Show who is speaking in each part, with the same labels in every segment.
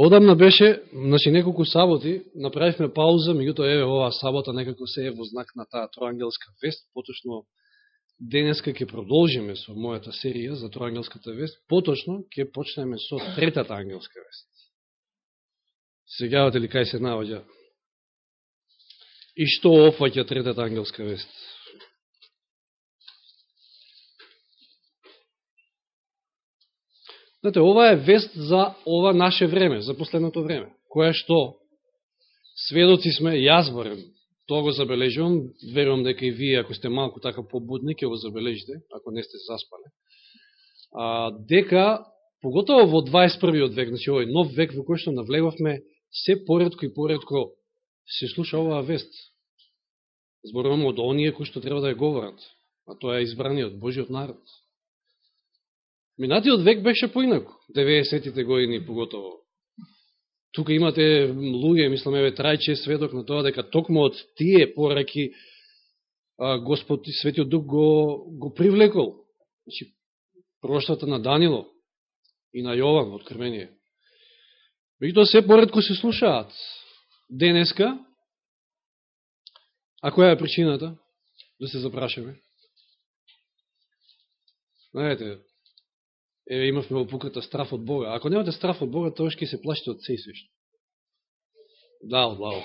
Speaker 1: Одамна беше, значи неколку саботи, направивме пауза, меѓутоа еве оваа сабота некако се е во знак на таа троангелска вест, поточно денеска ќе продолжиме со мојата серија за троангелската вест, поточно ќе почнеме со третата ангелска вест. Сегавате ли кај се наоѓа. И што офаќа третата ангелска вест? Знаете, ова е вест за ова наше време, за последното време, која што сведоци сме, јас барем, тоа го забележувам, верувам дека и вие, ако сте малку така побудни, ќе го забележите, ако не сте заспали, а, дека, поготово во 21. век, значи овој нов век во кој што навлегавме, се поредко и поредко се слуша оваа вест. Зборуваме од оние кои што треба да ја говорат, а тоа е избраниот Божиот народ. Минатиот век беше поинако, 90-тите години поготово. Тука имате луѓе, мислам, еве Трајче сведок на тоа дека токму од тие пораки Господ и Светиот Дух го, го привлекол. Значи, проштата на Данило и на Јован, открмение. Меѓутоа се поредко се слушаат. Денеска, а која е причината? Да се запрашаме. Знаете, е, имавме во пуката страф од Бога. Ако немате страф од Бога, тоа ќе се плашите од се и. Да, од лавот.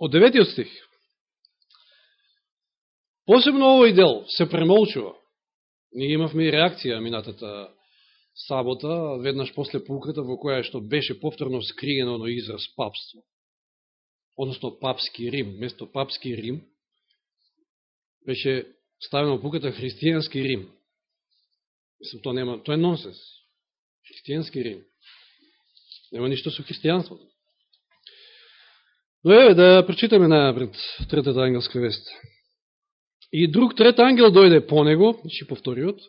Speaker 1: Од деветиот стих. Посебно овој дел се премолчува. Ние имавме и реакција минатата сабота, веднаш после пуката, во која што беше повторно скриено на израз папство. Односно папски Рим. Место папски Рим, беше ставено пуката христијански Рим. Мислам, тоа нема, тоа е нонсенс. Христијански Рим. Нема ништо со христијанството. Но еве да прочитаме најапред третата ангелска вест. И друг трет ангел дојде по него, значи повториот,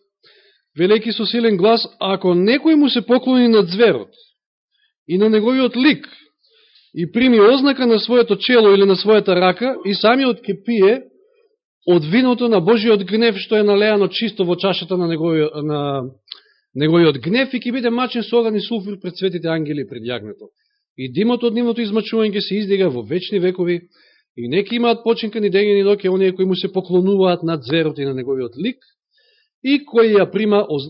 Speaker 1: велики со силен глас, ако некој му се поклони на зверот и на неговиот лик и прими ознака на своето чело или на својата рака и самиот ке пие од виното на Божиот гнев, што е налеано чисто во чашата на неговиот, на неговиот гнев и ќе биде мачен со оган и сулфур пред светите ангели пред јагнето. И димот од нивното измачување се издига во вечни векови, и неки имаат починка ни ден и ноќе, оние кои му се поклонуваат над зверот и на неговиот лик, и кој ја прима оз...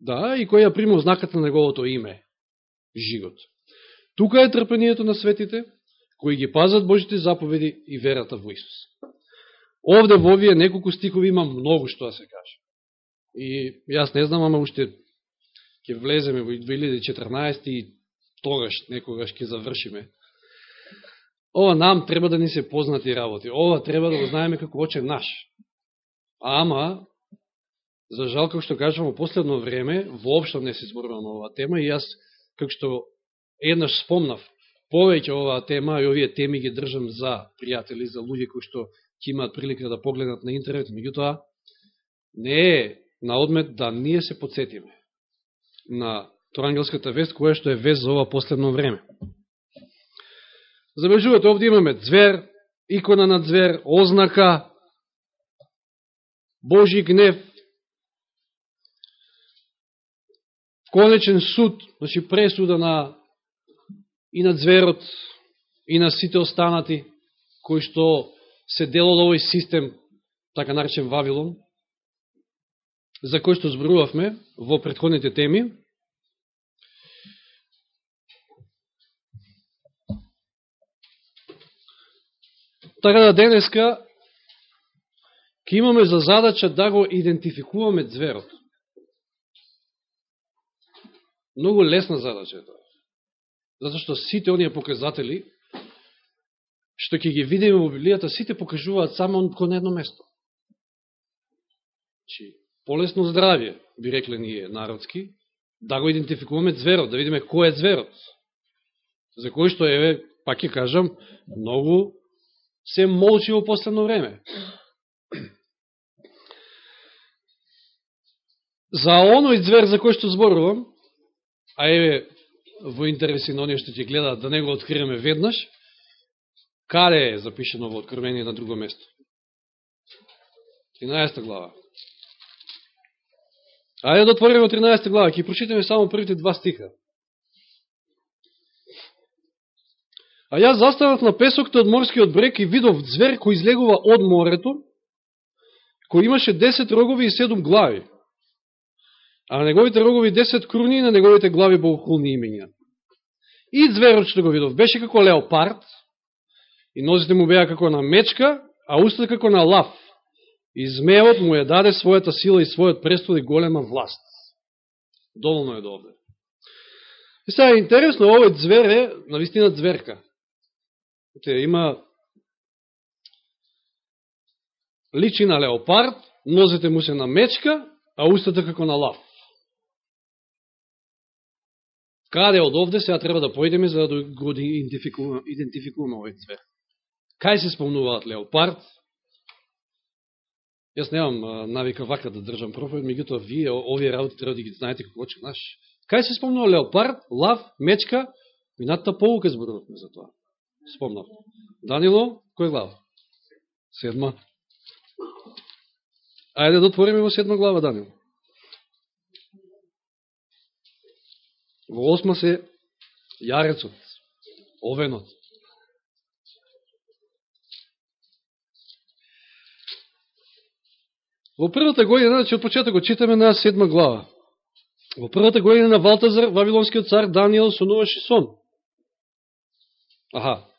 Speaker 1: да, и кој ја прима ознаката на неговото име, жигот. Тука е трпението на светите, кои ги пазат Божите заповеди и верата во Исус. Овде во овие неколку стихови има многу што да се каже. И јас не знам, ама уште ќе влеземе во 2014 и тогаш некогаш ќе завршиме. Ова нам треба да ни се познати работи. Ова треба да го знаеме како оче наш. Ама, за жал, како што кажам, во последно време, воопшто не се зборува на оваа тема и јас, како што еднаш спомнав, повеќе оваа тема и овие теми ги држам за пријатели, за луѓе кои што ќе имаат прилика да погледнат на интернет, меѓутоа не е на одмет да ние се подсетиме на Торангелската вест, која што е вест за ова последно време. Забележувате, овде имаме звер, икона на звер, ознака, Божи гнев, конечен суд, значи пресуда на и на зверот, и на сите останати, кои што се дел од овој систем, така наречен Вавилон, за кој што зборувавме во предходните теми. Така да денеска ќе имаме за задача да го идентификуваме зверот. Многу лесна задача е тоа. Зато што сите оние показатели што ќе ги видиме во Библијата, сите покажуваат само кон едно место. Чи, полесно здравје, би рекле ние народски, да го идентификуваме зверот, да видиме кој е зверот. За кој што, еве, пак ќе кажам, многу се молчи во последно време. За оној звер за кој што зборувам, а еве, во интереси на оние што ќе гледаат, да не го откриеме веднаш, Каде е запишено во Откровение на друго место? 13 глава. Ајде да отвориме 13 глава, ќе прочитаме само првите два стиха. А јас застанав на песокте од морскиот брег и видов звер кој излегува од морето, кој имаше 10 рогови и 7 глави. А на неговите рогови 10 круни и на неговите глави богохулни имења. И зверот што го видов беше како леопард, и нозите му беа како на мечка, а устата како на лав. И змејот му ја даде својата сила и својот престол и голема власт. Доволно е добре. И сега интересно, овој звер е навистина зверка. Те има личи на леопард, нозете му се на мечка, а устата како на лав. Каде од овде сега треба да појдеме за да го идентификуваме, идентификуваме овој звер? Кај се спомнуваат леопард? Јас немам навика вака да држам проповед, меѓутоа вие овие работи треба да ги знаете како оче наш. Кај се спомнува леопард, лав, мечка, минатата полука зборувавме за тоа спомнав. Данило, кој глава? Седма. Ајде да отвориме во седма глава, Данило. Во осма се јарецот, овенот. Во првата година, значи од почеток го читаме на седма глава. Во првата година на Валтазар, Вавилонскиот цар Данијел сонуваше сон. Аха,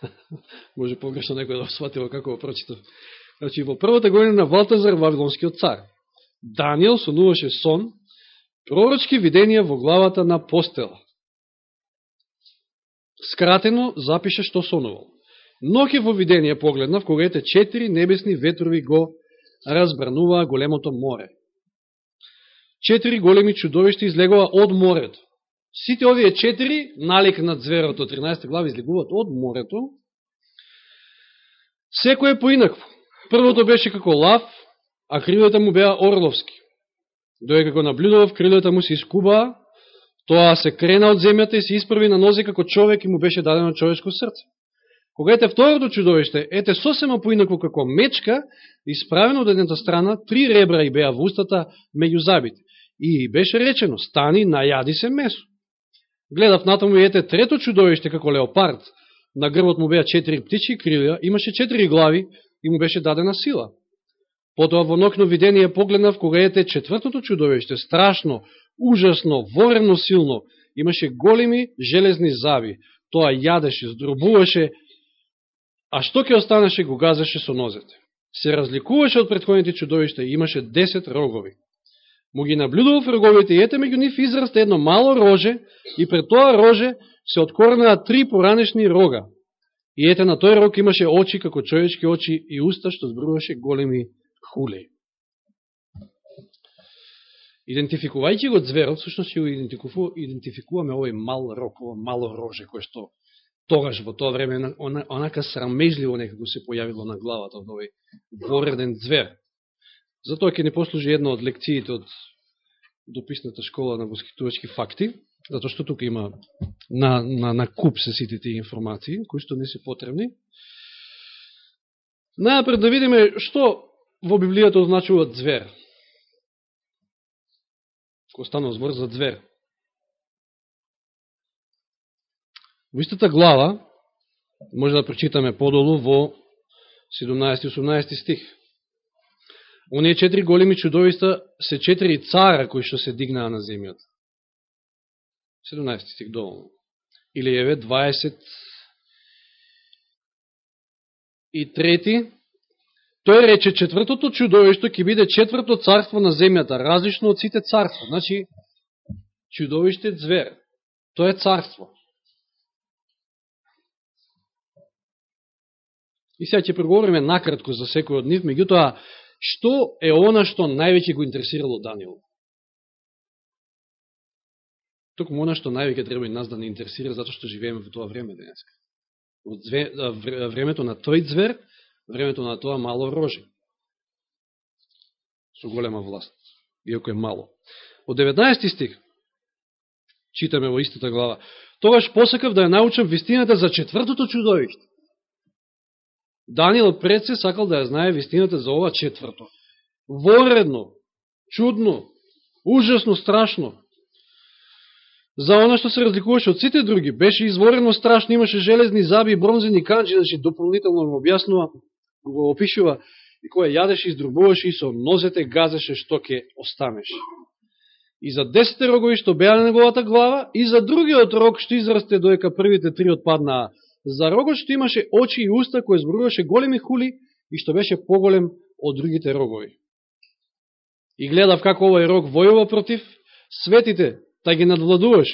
Speaker 1: Може погрешно некој да сватило како го прочитав. Значи, во првата година на Валтазар, Вавилонскиот цар, Данијел сонуваше сон, пророчки виденија во главата на постела. Скратено запише што сонувал. Ноќе во видение погледнав, кога ете четири небесни ветрови го разбрануваа големото море. Четири големи чудовишта излегува од морето. Сите овие четири, налик на зверото, 13 глави, излегуваат од морето. Секој е поинакво. Првото беше како лав, а кривата му беа орловски. Доека како наблюдував, крилата му се искубаа, тоа се крена од земјата и се исправи на нозе како човек и му беше дадено човечко срце. Кога ете второто чудовиште, ете сосема поинако како мечка, исправено од едната страна, три ребра и беа в устата меѓу забите. И беше речено, стани, најади се месо. Гледав натаму и ете трето чудовиште како леопард. На грбот му беа четири птичи крилја, имаше четири глави и му беше дадена сила. Потоа во нокно видение погледнав кога ете четвртото чудовиште, страшно, ужасно, ворено силно, имаше големи железни зави. Тоа јадеше, здрубуваше, а што ќе останеше го газеше со нозете. Се разликуваше од предходните чудовишта и имаше 10 рогови му ги наблюдував роговите и ете меѓу нив израсте едно мало роже и пред тоа роже се откорнаа три поранешни рога. И ете на тој рог имаше очи како човечки очи и уста што збруваше големи хули. Идентификувајќи го зверот, всушност ќе го идентификуваме овој мал рок, ово мало роже, кој што тогаш во тоа време онака срамежливо некако се појавило на главата од овој вореден звер. Затоа ќе не послужи една од лекциите од дописната школа на воскитувачки факти, затоа што тука има на, на, на куп се сите тие информации, кои што не се потребни. Најапред да видиме што во Библијата означува звер. Ко станува збор за звер. Во истата глава, може да прочитаме подолу во 17-18 стих. Оние четири големи чудовиста се четири цара кои што се дигнаа на земјата. 17 стих доволно. Или еве 20 и трети. Тој рече четвртото чудовишто ќе биде четврто царство на земјата, различно од сите царства. Значи, чудовиште звер. Тоа е царство. И сега ќе преговориме накратко за секој од нив, меѓутоа Што е она што највеќе го интересирало Данијел? Токму она што највеќе треба и нас да не интересира, затоа што живееме во тоа време денес. Од времето на тој звер, времето на тоа мало роже. Со голема власт, иако е мало. Од 19 стих, читаме во истата глава, тогаш посакав да ја научам вистината за четвртото чудовиште. Данијел пред се сакал да ја знае вистината за ова четврто. Воредно, чудно, Ужасно страшно. За оно што се разликуваше од сите други, беше изворено страшно, имаше железни заби и бронзени канджи, значи дополнително го објаснува, го опишува, и која јадеше, издрубуваше и со нозете газеше што ќе останеш. И за десете рогови што беа на неговата глава, и за другиот рог што израсте доека првите три отпаднаа. За рогот што имаше очи и уста, кој зборуваше големи хули и што беше поголем од другите рогови. И гледав како овој рог војува против светите, та ги надвладуваш,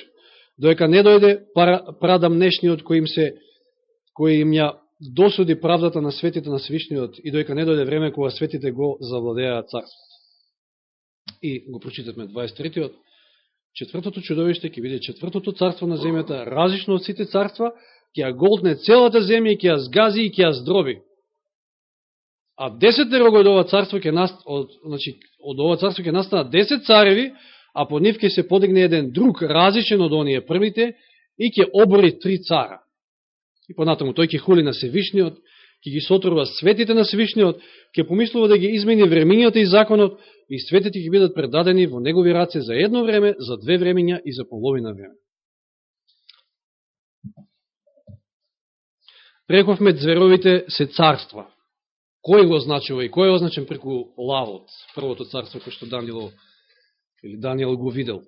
Speaker 1: доека не дојде прадамнешниот кој им се кој им ја досуди правдата на светите на Свишниот и доека не дојде време кога светите го завладеаат царството. И го прочитавме 23-тиот. Четвртото чудовиште ќе биде четвртото царство на земјата, различно од сите царства, ќе ја голтне целата земја и ќе ја сгази и ќе ја здроби. А десетте рого од ова царство ќе наст, од, значи, од ова царство ќе настанат десет цареви, а по нив ќе се подигне еден друг, различен од оние првите, и ќе обори три цара. И понатаму, тој ќе хули на Севишниот, ќе ги сотрува светите на Севишниот, ќе помислува да ги измени времењата и законот, и светите ќе бидат предадени во негови раце за едно време, за две времења и за половина време. Рековме, зверовите се царства. Кој го означува и кој е означен преку лавот, првото царство кој што Данило, или Данијел го видел.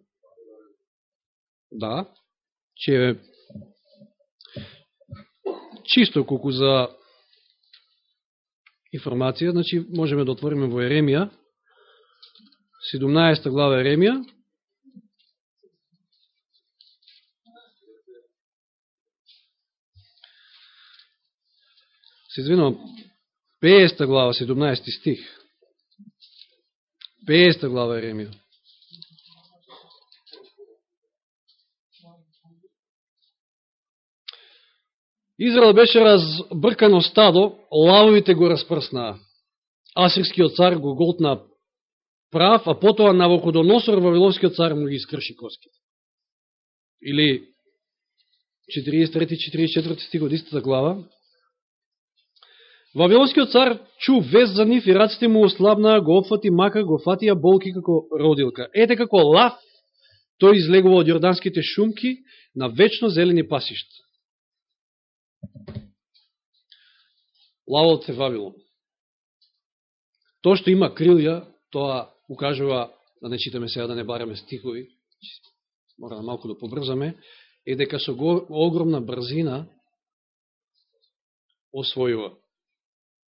Speaker 1: Да, че чисто колку за информација, значи можеме да отвориме во Еремија, 17 глава Еремија, се извинувам, 50 глава, 17 стих. 50 глава Еремија. Израел беше разбркано стадо, лавовите го распрснаа. Асирскиот цар го голтна прав, а потоа на Вавиловскиот цар му ги скрши коските. Или 43-44 стиг од истата глава. Вавилонскиот цар чу вест за нив и раците му ослабнаа, го опфати мака, го фатија болки како родилка. Ете како лав, тој излегува од јорданските шумки на вечно зелени пасишта. Лавот се Вавилон. Тоа што има крилја, тоа укажува, да не читаме сега да не бараме стихови, мора да малку да побрзаме, е дека со огромна брзина освојува.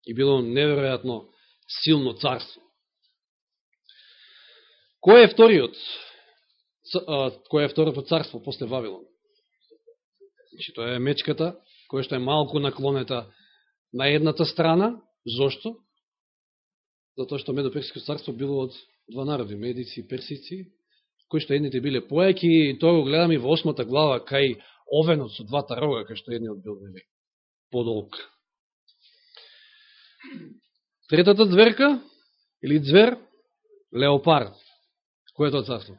Speaker 1: И било неверојатно силно царство. Кој е вториот? Кој е второто царство после Вавилон? Значи, тоа е мечката, која што е малку наклонета на едната страна. Зошто? Затоа што Медоперсијско царство било од два народи, медици и персици, кои што едните биле појаки, и тоа го гледам и во осмата глава, кај овенот со двата рога, кај што едниот бил нели, подолг. Третата зверка, или звер, леопард. Кој е тоа царство?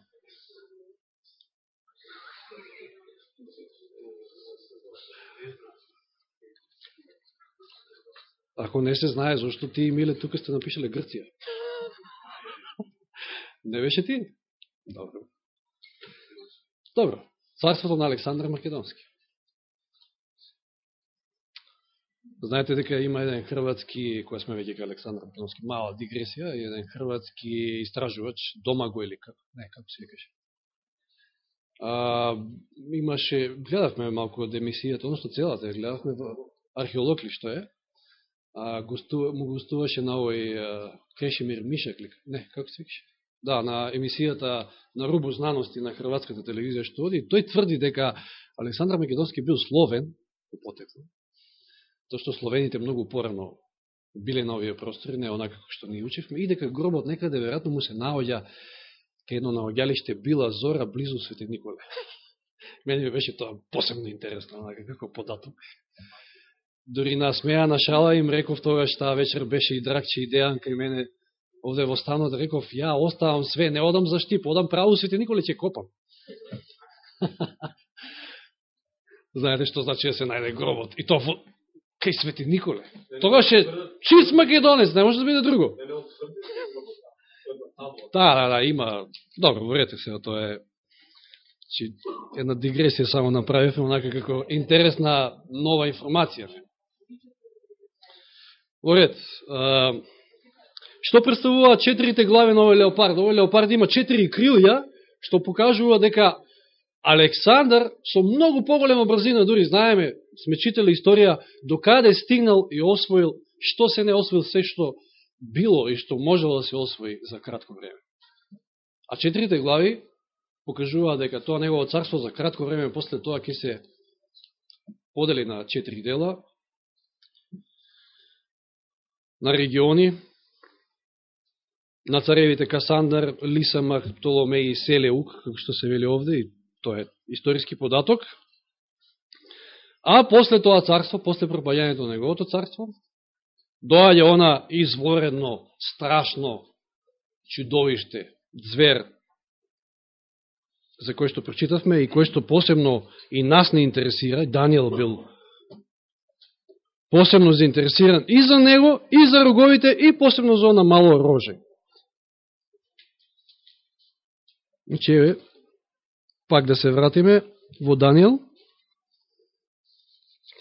Speaker 1: Ако не се знае, зашто ти и Миле тука сте напишале Грција? не беше ти? Добро. Добро. Царството на Александр Македонски. Знаете дека има еден хрватски, која сме веќе Александр Македонски, мала дигресија, еден хрватски истражувач, Домаго или како, не, како се викаше. А, имаше, гледавме малку од емисијата, односто целата, гледавме во археолог ли што е, а, гостува, му гостуваше на овој Кешемир Мишак, не, како се викаше? Да, на емисијата на Рубо знаности на Хрватската телевизија што оди, тој тврди дека Александр Македонски бил словен, по тоа што словените многу порано биле на овие простори, не онака како што ни учевме, и дека гробот некаде веројатно му се наоѓа кај едно наоѓалиште Била Зора близу Свети Николе. Мене ми беше тоа посебно интересно, онака како податок. Дори на смеја на шала им реков тогаш таа вечер беше и дракче и Дејан кај мене овде во станот реков, ја оставам све, не одам за штип, одам право свете Николе ќе копам. Знаете што значи да се најде гробот? И тоа во... кај Свети Николе. Тогаш е чист македонец, не може да биде друго. Да, да, да, има... Добро, ворете се, тоа е... Чи, една дигресија само направивме, онака како интересна нова информација. Ворет, што представува четирите глави на овој леопард? Овој леопард има четири крилја, што покажува дека Александар со многу поголема брзина, дури знаеме, сме читали историја, докаде стигнал и освоил, што се не освоил се што било и што можело да се освои за кратко време. А четирите глави покажува дека тоа негово царство за кратко време после тоа ќе се подели на четири дела, на региони, на царевите Касандар, Лисамар, Птоломеј и Селеук, како што се вели овде, и тоа е историски податок. А после тоа царство, после пропаѓањето на неговото царство, доаѓа она изворено, страшно чудовиште, звер, за кој што прочитавме и кој што посебно и нас не интересира, Данијел бил посебно заинтересиран и за него, и за роговите, и посебно за она мало роже. Значи, пак да се вратиме во Данијел.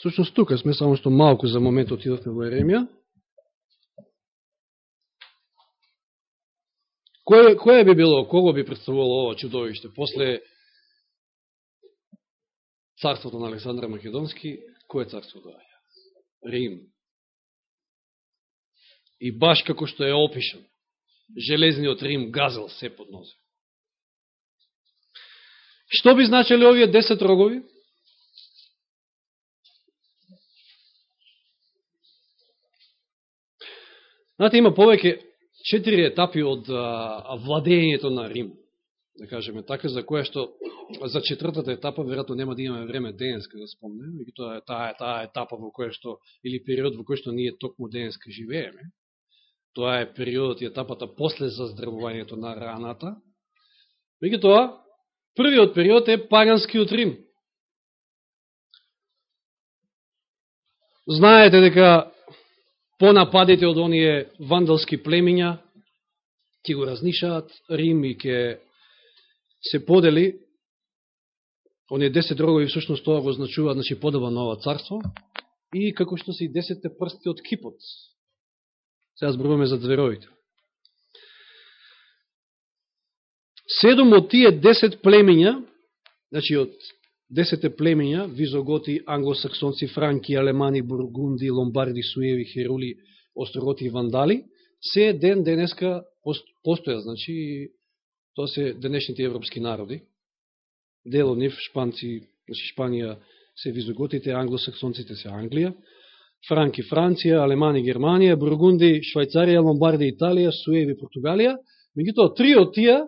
Speaker 1: Сочност тука сме, само што малку за момент отидовме во Еремија. Кој, би било, кого би представувало ова чудовиште? После царството на Александра Македонски, кој царство доаѓа? Рим. И баш како што е опишан, железниот Рим газел се под нозе. Што би значили овие 10 рогови? Знаете, има повеќе четири етапи од а, владењето на Рим. Да кажеме така, за која што за четвртата етапа веројатно нема да имаме време денеска да спомнеме, и тоа е таа, таа етапа во која што или период во кој што ние токму денеска живееме. Тоа е периодот и етапата после заздравувањето на раната. тоа, првиот период е паганскиот Рим. Знаете дека по нападите од оние вандалски племиња ќе го разнишаат Рим и ќе се подели оние 10 рогови всушност тоа го значува значи подоба ова царство и како што се и 10 прсти од кипот. Сега зборуваме за зверовите. Седом од тие 10 племиња, значи од 10 племиња, визоготи, англосаксонци, франки, алемани, бургунди, ломбарди, суеви, херули, остроготи и вандали, се ден денеска постоја, значи тоа се денешните европски народи. Дел од нив, шпанци, значи Шпанија се визоготите, англосаксонците се Англија, Франки Франција, Алемани Германија, Бургунди Швајцарија, Ломбарди Италија, Суеви Португалија. Меѓутоа три од тие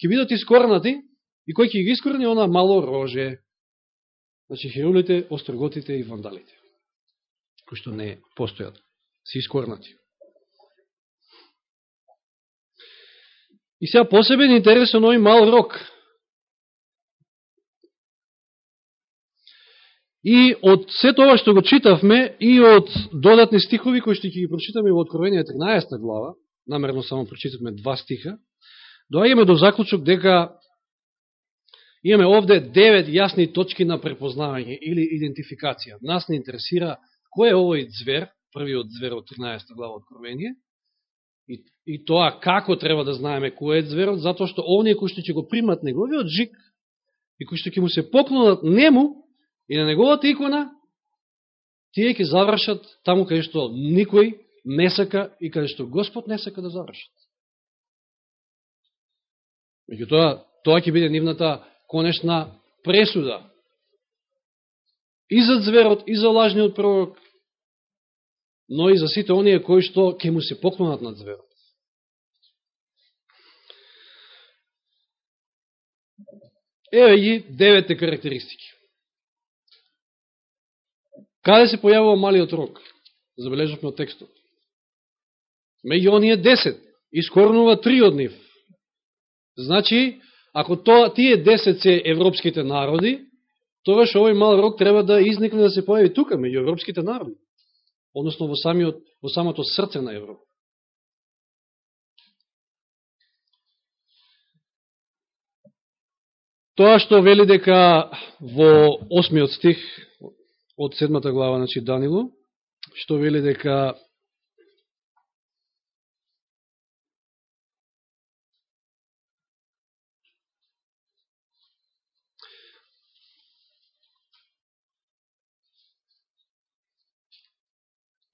Speaker 1: ќе бидат искорнати и кој ќе ги искорни она мало роже. Значи херулите, остроготите и вандалите, кои што не постојат, се искорнати. И сега посебен интересен овој мал рок. И од се тоа што го читавме и од додатни стихови кои што ќе ги прочитаме во Откровение 13 глава, намерно само прочитавме два стиха, доаѓаме до заклучок дека Имаме овде девет јасни точки на препознавање или идентификација. Нас не интересира кој е овој звер, првиот звер од 13 глава Откровение, и, и тоа како треба да знаеме кој е зверот, затоа што оние кои што ќе го примат неговиот жик и кои што ќе му се поклонат нему и на неговата икона, тие ќе завршат таму каде што никој не сака и каде што Господ не сака да завршат. Меѓутоа, тоа ќе биде нивната конечна пресуда. И за зверот, и за лажниот пророк, но и за сите оние кои што ќе му се поклонат над зверот. Еве ги девете карактеристики. Каде се појавува малиот рок? Забележавме од текстот. Меѓу оние десет, искорнува три од нив. Значи, Ако тоа, тие 10 се европските народи, тогаш овој мал рок треба да изникне да се појави тука, меѓу европските народи односно во, самиот, во самото срце на Европа. Тоа што вели дека во осмиот стих од седмата глава, значи Данило, што вели дека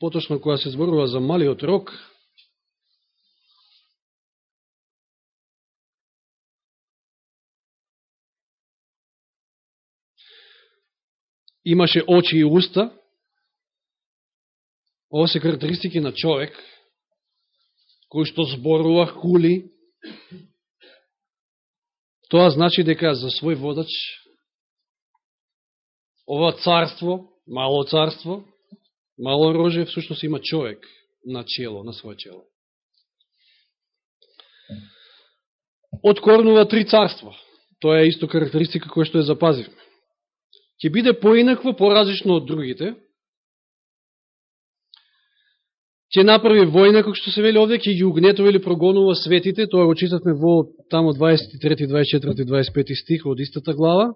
Speaker 1: поточно која се зборува за малиот рок, имаше очи и уста, ова се карактеристики на човек, кој што зборува, хули, тоа значи дека за свој водач ова царство, мало царство, Мало роже, всушност има човек на чело, на своје чело. Откорнува три царства. Тоа е исто карактеристика која што ја запазивме. Ќе биде поинакво, поразлично од другите. Ќе направи војна, како што се вели овде, ќе ги угнетува или прогонува светите. Тоа го читатме во тамо 23, 24, 25 стих од истата глава.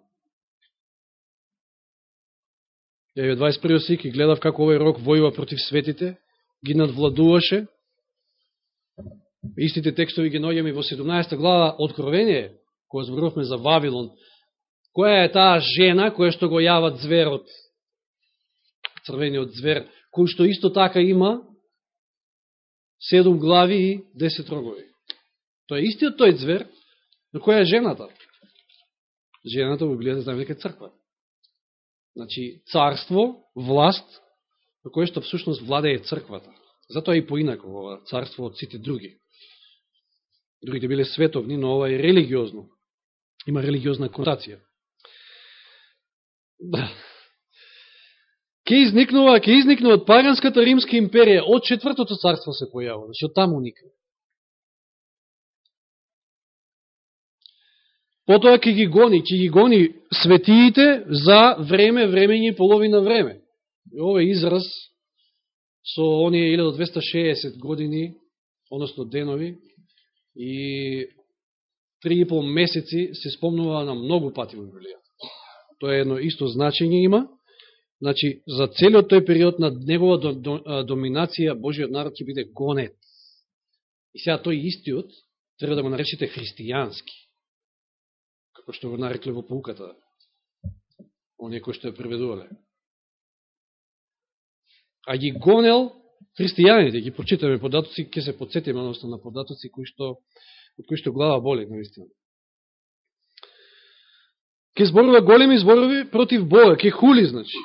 Speaker 1: Ја ја 21 стик и гледав како овој рок војува против светите, ги надвладуваше. Истите текстови ги ноѓаме во 17 глава Откровение, која зборувавме за Вавилон. Која е таа жена која што го јава зверот, црвениот звер, кој што исто така има 7 глави и 10 рогови. Тоа е истиот тој звер, но која е жената? Жената го гледа, знаем дека црква. Значи, царство, власт, на кое што всушност владее црквата. Затоа и поинако ова царство од сите други. Другите биле световни, но ова е религиозно. Има религиозна конотација. Да. Ке изникнува, ке изникнува од паганската Римска империја, од четвртото царство се појава, значи од таму никаде. Потоа ќе ги гони, ќе ги гони светиите за време, времење и половина време. И овој израз со оние 1260 години, односно денови, и 3,5 месеци се спомнува на многу пати во Библијата. Тоа е едно исто значење има. Значи, за целиот тој период на негова доминација, Божиот народ ќе биде гонет. И сега тој истиот треба да го наречете христијански како што го нарекле во пауката, оние кои што ја преведувале. А ги гонел христијаните, ги прочитаме податоци, ќе се подсетиме односно на податоци кои што, од кои што глава боли, наистина. Ке зборува големи зборови против Бога, ке хули, значи,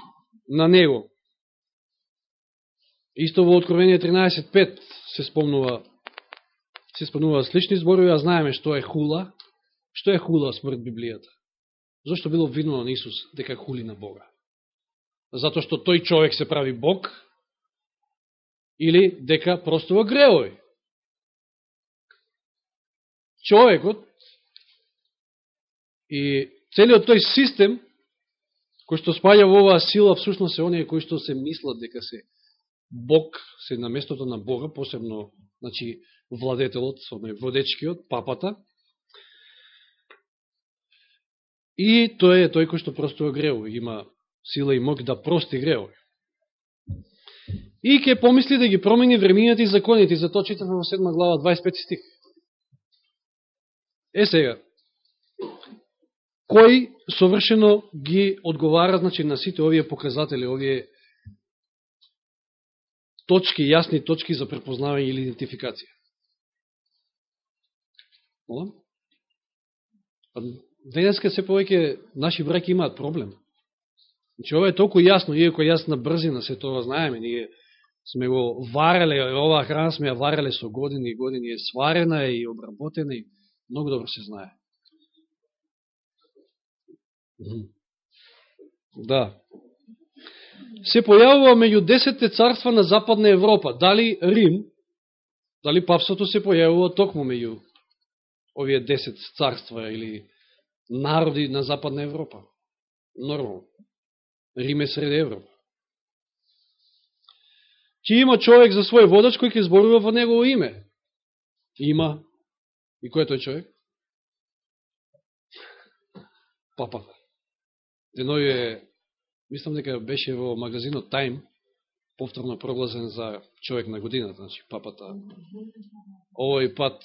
Speaker 1: на Него. Исто во Откровение 13.5 се спомнува се спомнува слични зборови, а знаеме што е хула, Што е хула според Библијата? Зошто било видно на Исус дека хули на Бога? Затоа што тој човек се прави Бог или дека просто во греови? Човекот и целиот тој систем кој што спаѓа во оваа сила, всушност се оние кои што се мислат дека се Бог, се на местото на Бога, посебно значи, владетелот, водечкиот, папата, И тој е тој кој што просто грео, има сила и мог да прости грео. И ќе помисли да ги промени времењата и законите, за тоа читаме во 7 глава 25 стих. Е сега, кој совршено ги одговара значи, на сите овие показатели, овие точки, јасни точки за препознавање или идентификација? Молам денеска се повеќе наши браки имаат проблем. Значи, ова е толку јасно, иако јас на брзина се тоа знаеме, ние сме го вареле, оваа храна сме ја вареле со години и години, е сварена и обработена и многу добро се знае. Да. Се појавува меѓу десетте царства на Западна Европа. Дали Рим, дали папството се појавува токму меѓу овие десет царства или народи на Западна Европа. Нормално. Рим е сред Европа. Ке има човек за свој водач кој ќе зборува во негово име. Има. И кој е тој човек? папата. Деној е, мислам дека беше во магазинот Time, повторно прогласен за човек на годината, значи папата. Овој пат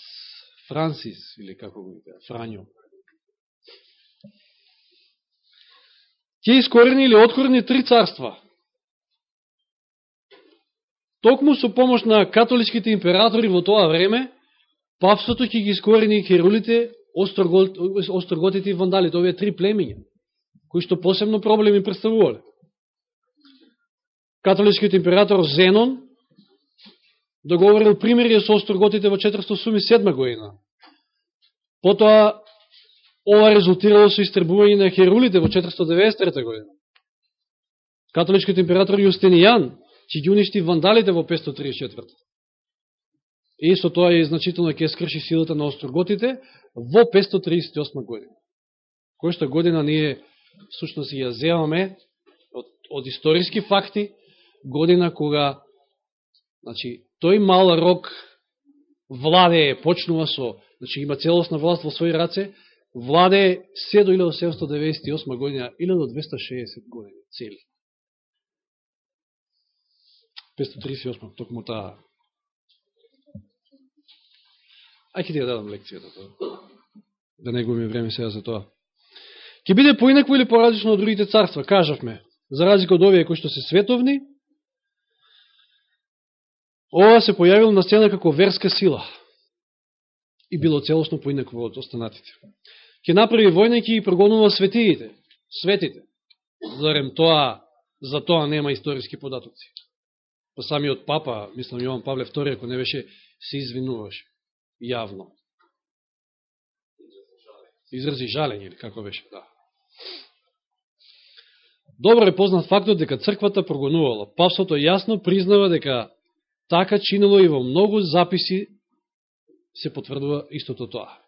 Speaker 1: Франсис, или како го вика, Франјо. Ќе искорени или откорени три царства. Токму со помош на католичките императори во тоа време, папството ќе ги искорени херулите, остроготите и вандалите, овие три племиња, кои што посебно проблеми представувале католичкиот император Зенон договорил примирие со остроготите во 487 година. Потоа, ова резултирало со истребување на херулите во 493 година. Католичкиот император Јустинијан ќе ги уништи вандалите во 534 И со тоа е значително ќе скрши силата на остроготите во 538 година. Којшта година ние сушност ја земаме од, од историски факти, година кога значи, тој мал рок владе почнува со, значи има целосна власт во своји раце, владе се до 1798 година, или 260 години цели. 538, токму таа. Ајке ти ја дадам лекцијата тоа. Да не губим време сега за тоа. Ке биде поинакво или поразлично од другите царства, кажавме. За разлика од овие кои што се световни, ова се појавило на сцена како верска сила и било целосно поинакво од останатите ќе направи војна и ќе ги прогонува светиите, светите. Зарем тоа, за тоа нема историски податоци. Па самиот папа, мислам Јован Павле II, ако не беше, се извинуваше јавно. Изрази жалење, или како беше, да. Добро е познат фактот дека црквата прогонувала. Павството јасно признава дека Така чинело и во многу записи се потврдува истото тоа.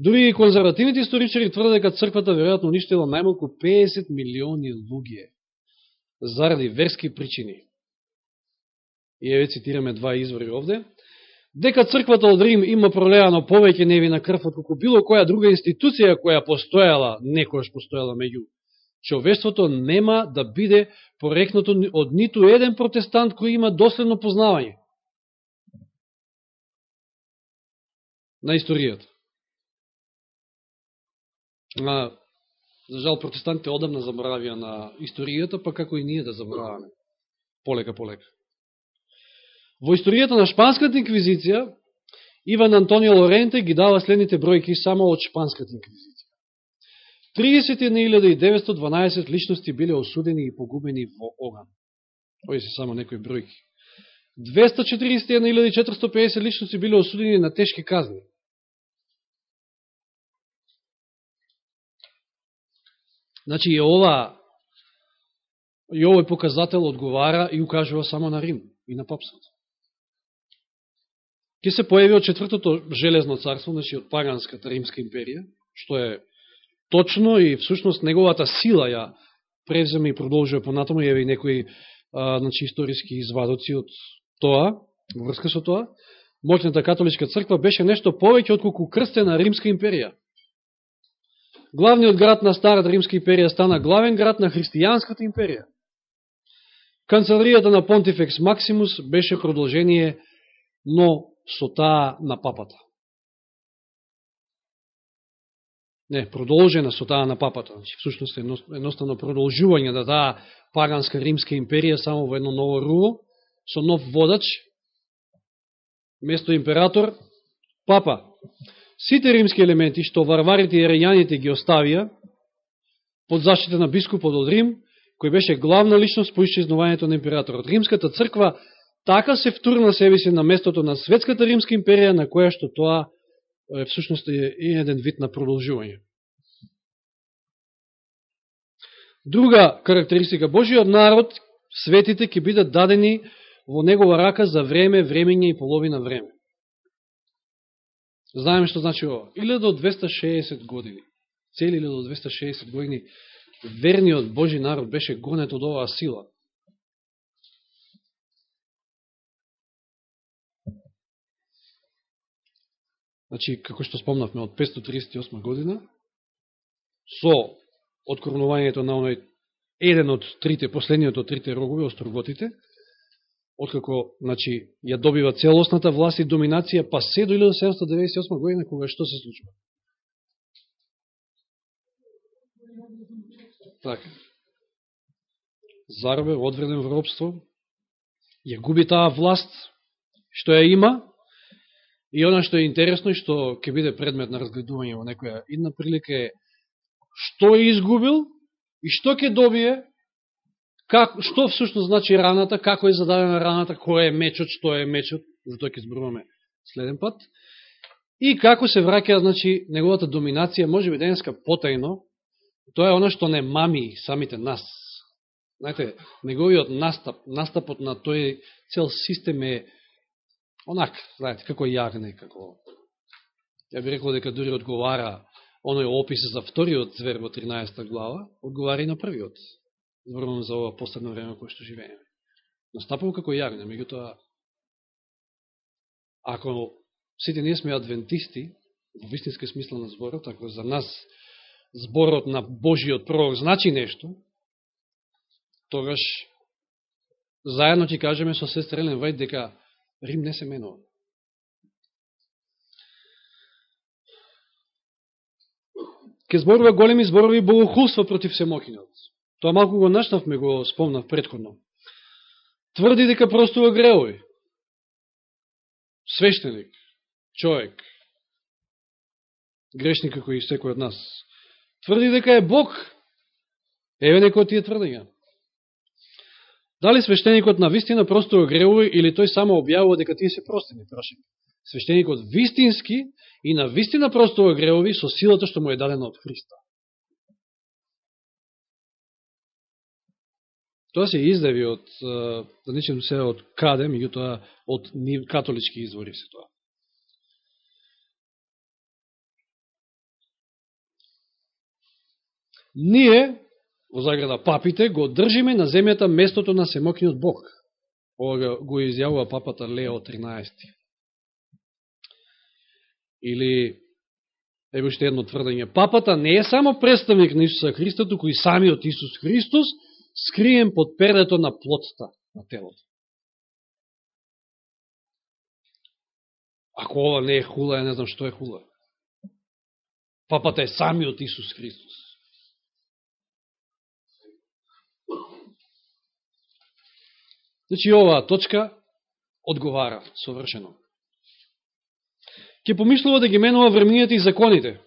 Speaker 1: Дури и конзервативните историчари тврде дека црквата веројатно уништила најмалку 50 милиони луѓе заради верски причини. И еве цитираме два извори овде. Дека црквата од Рим има пролеано повеќе невина крв од колку било која друга институција која постојала, некојаш постојала меѓу човештвото нема да биде порекнато од ниту еден протестант кој има доследно познавање на историјата. А, за жал, протестантите одамна забравија на историјата, па како и ние да забраваме. Полека, полека. Во историјата на Шпанската инквизиција, Иван Антонио Лоренте ги дава следните бројки само од Шпанската инквизиција. 31.912 личности биле осудени и погубени во оган. Ови се само некои бројки. 241.450 личности биле осудени на тешки казни. Значи и ова и овој показател одговара и укажува само на Рим и на папството. Ке се појави од четвртото железно царство, значи од паганската Римска империја, што е точно и всушност неговата сила ја превземе и продолжува понатаму, еве и некои а, значи, историски извадоци од тоа, врска со тоа, моќната католичка црква беше нешто повеќе отколку крстена Римска империја. Главниот град на Старата Римска империја стана главен град на Христијанската империја. Канцеларијата на Понтифекс Максимус беше продолжение, но со таа на папата. Не, продолжена со таа на папата. Значи, всушност е едноставно продолжување да таа паганска римска империја само во едно ново руво, со нов водач, место император, папа. Сите римски елементи што варварите и рејаните ги оставија под заштита на бискупот од Рим, кој беше главна личност по исчезнувањето на императорот. Римската црква така се втурна себе си на местото на светската римска империја, на која што тоа е всушност е еден вид на продолжување. Друга карактеристика, Божиот народ, светите, ќе бидат дадени во негова рака за време, времење и половина време. Знаеме што значи ова. Или до 260 години, цели или до 260 години, верниот Божи народ беше гонет од оваа сила. Значи, како што спомнавме, од 538 година, со откорнувањето на оној еден од трите, последниот од трите рогови, остроготите, откако значи, ја добива целосната власт и доминација, па се до 1798 година, кога што се случува. Така. Заробе, одвреден во робство, ја губи таа власт, што ја има, и она што е интересно и што ќе биде предмет на разгледување во некоја идна прилика е што е изгубил и што ќе добие, как, што всушност значи раната, како е зададена раната, кој е мечот, што е мечот, за тоа ќе зборуваме следен пат, и како се враќа значи, неговата доминација, може би денеска потајно, тоа е оно што не мами самите нас. Знаете, неговиот настап, настапот на тој цел систем е онак, знаете, како јагне, како... Ја би рекол дека дури одговара оној опис за вториот звер во 13 глава, одговара и на првиот. Зборувам за ова последно време кое што живееме. Настапува како јагне, меѓутоа, ако сите ние сме адвентисти, во вистинска смисла на зборот, ако за нас зборот на Божиот пророк значи нешто, тогаш заедно ќе кажеме со сестра Елен Вајд дека Рим не се менува. Ке зборува големи зборови богохулство против всемокинот. Тоа малку го нашнавме, го спомнав предходно. Тврди дека простува греови. Свештеник, човек, грешник како и секој од нас. Тврди дека е Бог. Еве некој тие тврдења. Дали свештеникот на вистина просто греови или тој само објавува дека тие се простени, прашање. Свештеникот вистински и на вистина просто греови со силата што му е дадена од Христа. Тоа се издави од, да не се од каде, меѓутоа од католички извори се тоа. Ние во заграда папите, го држиме на земјата местото на семокниот Бог. Ова го изјавува папата Лео 13. Или, ево уште едно тврдење, папата не е само представник на Исуса Христа, туку и самиот Исус Христос, скриен под перето на плотта на телото. Ако ова не е хула, ја не знам што е хула. Папата е самиот Исус Христос. Значи, оваа точка одговара совршено. Ке помислува да ги менува времењата и законите.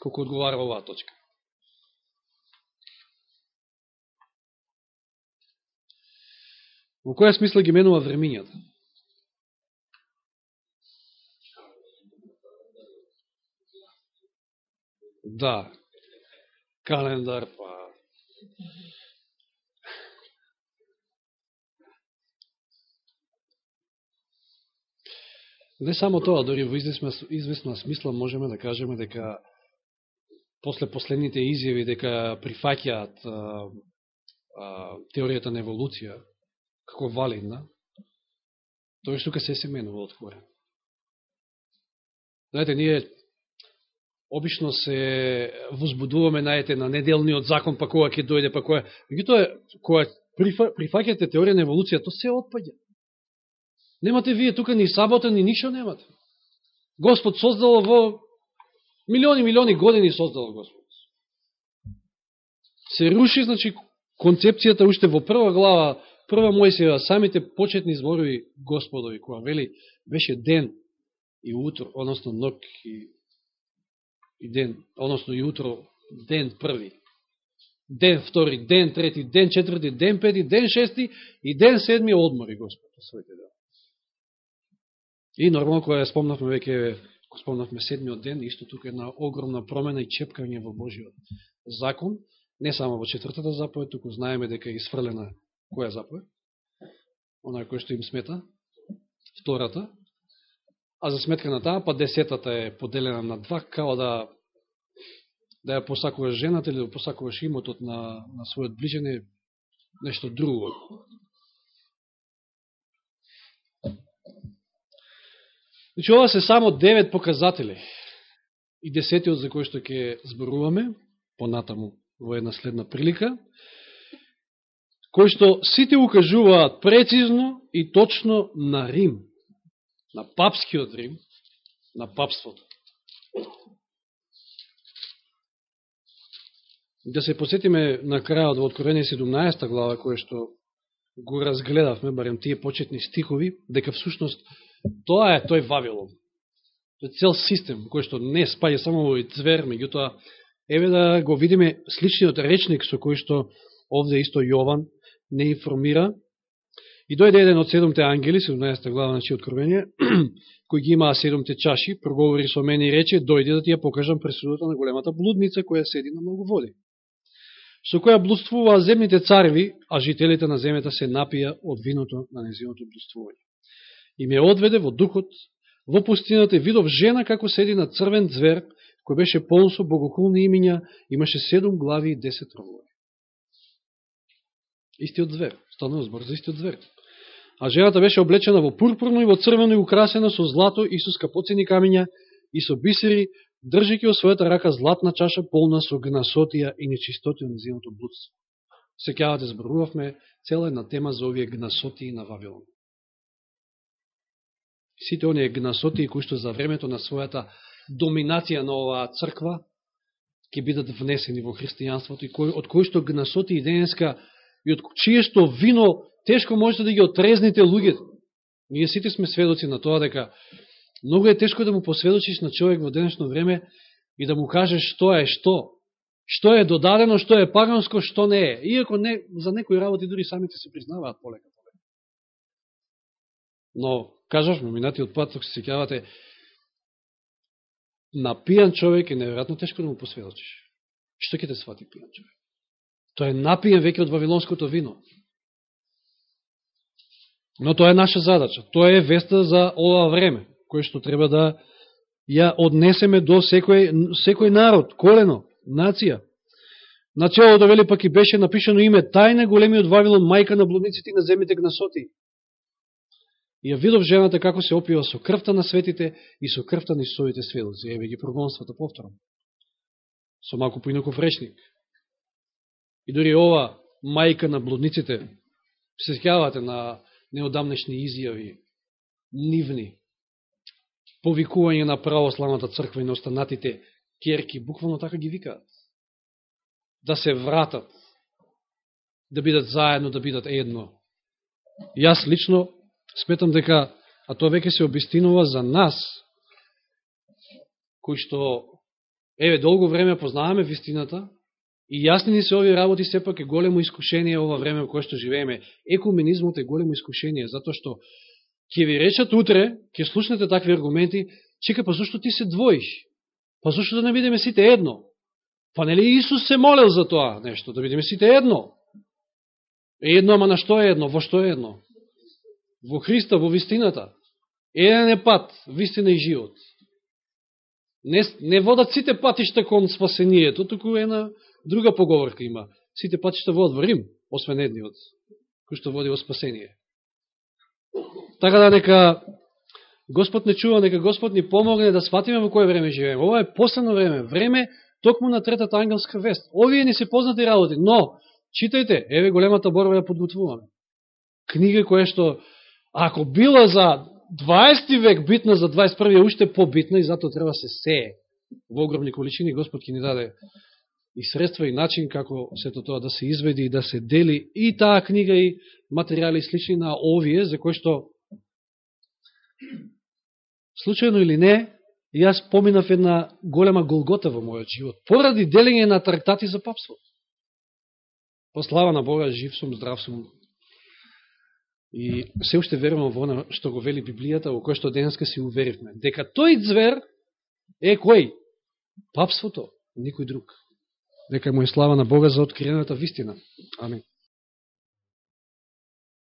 Speaker 1: Колко одговара оваа точка. Во која смисла ги менува времењата? Да, календар, па Не само тоа, дори во известна, известна смисла можеме да кажеме дека после последните изјави дека прифаќаат теоријата на еволуција како валидна, тоа што се се менува откоре. Знаете, ние обично се возбудуваме, наете, на неделниот закон, па кога ќе дојде, па кога... Меѓутоа, кога прифаќате теорија на еволуција, тоа се отпаѓа. Немате вие тука ни сабота, ни ништо немате. Господ создал во милиони, милиони години создал Господ. Се руши, значи, концепцијата уште во прва глава, прва Мојсија, самите почетни зборови Господови, која вели, беше ден и утро, односно ног и, и ден, односно и утро, ден први, ден втори, ден трети, ден четврти, ден пети, ден шести и ден седми одмори Господ своите дела. И нормално, која спомнавме веќе, го спомнавме седмиот ден, исто тука една огромна промена и чепкање во Божиот закон, не само во четвртата заповед, туку знаеме дека е изфрлена која заповед, Она која што им смета, втората, а за сметка на таа, па десетата е поделена на два, као да да ја посакуваш жената или да посакуваш имотот на, на својот ближен е нешто друго. Значи, ова се само девет показатели. И десетиот за кој што ќе зборуваме, понатаму во една следна прилика, кој што сите укажуваат прецизно и точно на Рим, на папскиот Рим, на папството. Да се посетиме на крајот во Откровение 17 глава, која што го разгледавме, барем тие почетни стихови, дека всушност тоа е тој Вавилон. Тој цел систем, кој што не спаѓа само во звер, меѓутоа, еве да го видиме сличниот речник со кој што овде исто Јован не информира. И дојде еден од седомте ангели, 17 глава, значи Откровение, кој ги имаа седомте чаши, проговори со мене и рече, дојде да ти ја покажам пресудата на големата блудница, која седи на многу води со која блудствуваа земните цареви, а жителите на земјата се напија од виното на незиното блудствување. И ме одведе во духот, во пустината видов жена како седи на црвен звер, кој беше полн со богохулни имиња, имаше седум глави и десет рогови. Истиот звер, станува збор за истиот звер. А жената беше облечена во пурпурно и во црвено и украсена со злато и со скапоцени камења и со бисери, држики во својата рака златна чаша полна со гнасотија и нечистотија на зимото блудство. Секјавате, да зборувавме цела една тема за овие гнасотии на Вавилон. Сите оние гнасотии кои што за времето на својата доминација на оваа црква ќе бидат внесени во христијанството и кој, од кои што гнасотии денеска и од чие што вино тешко можете да ги отрезните луѓето. Ние сите сме сведоци на тоа дека Многу е тешко да му посведочиш на човек во денешно време и да му кажеш што е што. Што е додадено, што е паганско, што не е. Иако не, за некои работи дури самите се признаваат полека. полека. Но, кажавме, минатиот пат, ако се секјавате, на пијан човек е неверојатно тешко да му посведочиш. Што ќе те свати пијан човек? Тој е напиен веќе од вавилонското вино. Но тоа е наша задача. Тоа е веста за ова време кој што треба да ја однесеме до секој, секој народ, колено, нација. Началото, вели, пак и беше напишено име Тајна големиот Вавилон, мајка на блудниците и на земите гнасоти. И ја видов жената како се опива со крвта на светите и со крвта на Исусовите сведоци. Еве ги прогонствата повторам. Со малку поинаков речник. И дори ова мајка на блудниците, се сеќавате на неодамнешни изјави, нивни, повикување на православната црква и на останатите керки, буквално така ги викаат. Да се вратат, да бидат заедно, да бидат едно. Јас лично сметам дека, а тоа веќе се обистинува за нас, кои што, еве, долго време познаваме вистината, и јасни ни се овие работи, сепак е големо искушение ова време во кое што живееме. Екуменизмот е големо искушение, затоа што ќе ви речат утре, ќе слушнете такви аргументи, чека, па зашто ти се двоиш? Па зашто да не бидеме сите едно? Па нели Исус се молел за тоа нешто, да бидеме сите едно? Едно, ама на што е едно? Во што е едно? Во Христа, во вистината. Еден е пат, вистина и живот. Не, не водат сите патишта кон спасението, туку на друга поговорка има. Сите патишта водат во Рим, освен едниот, кој што води во спасение. Така да нека Господ не чува, нека Господ ни помогне да сватиме во кое време живееме. Ова е последно време, време токму на третата ангелска вест. Овие не се познати работи, но читајте, еве големата борба ја подготвуваме. Книга која што, ако била за 20 век битна, за 21 е уште побитна и затоа треба се сее во огромни количини, Господ ќе ни даде и средства и начин како сето тоа да се изведи и да се дели и таа книга и материјали слични на овие, за кои што случајно или не, јас поминав една голема голгота во мојот живот, поради делење на трактати за папство. По слава на Бога, жив сум, здрав сум. И се уште верувам во она што го вели Библијата, во кој што денеска си уверивме. Дека тој звер е кој? Папството, никој друг. Нека му е слава на Бога за откриената вистина. Амин.